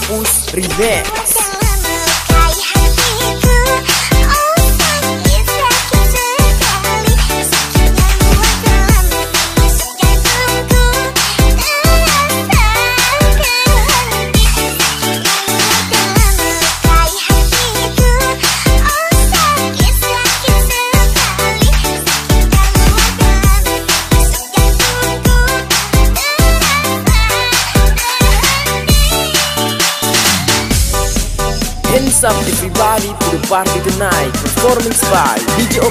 Campos River. Party Tonight, Performing by DJ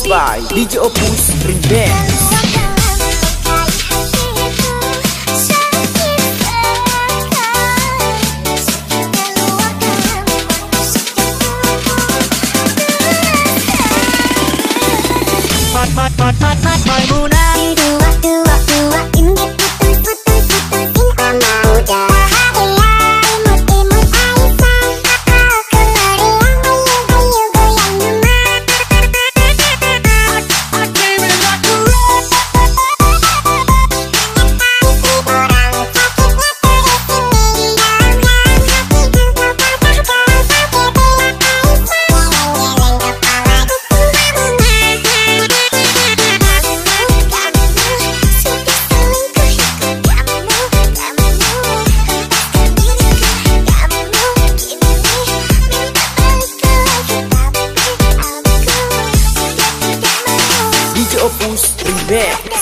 by DJ Opus Remix back.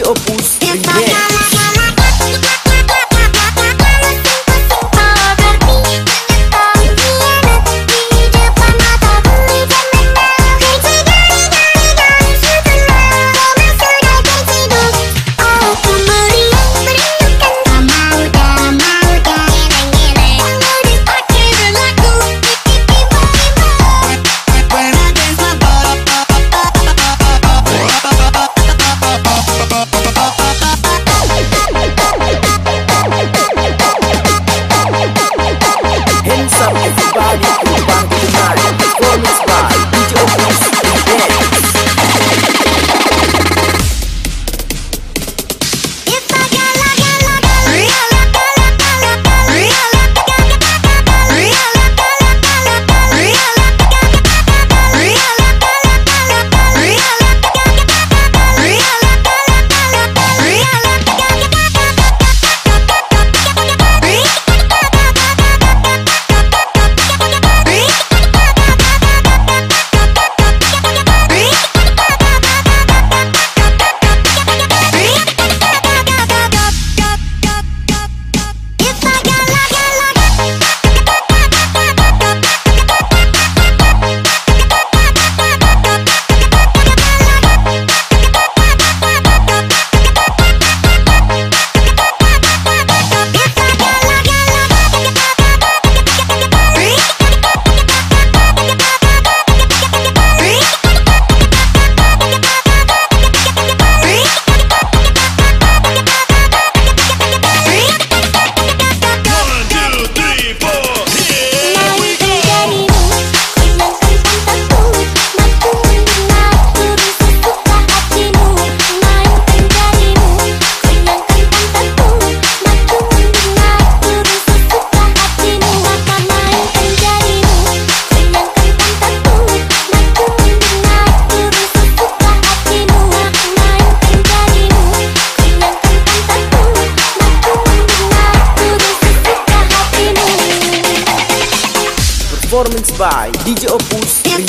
DJ 你就不是人